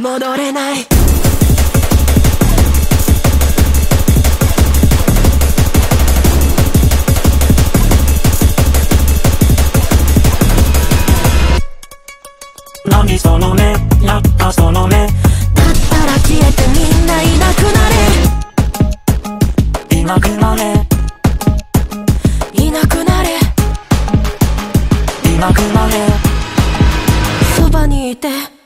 戻れない。その目やったその目だったら消えてみんないなくなれ。いなくなれ。いなくなれ。いなくなれ。そばにいて。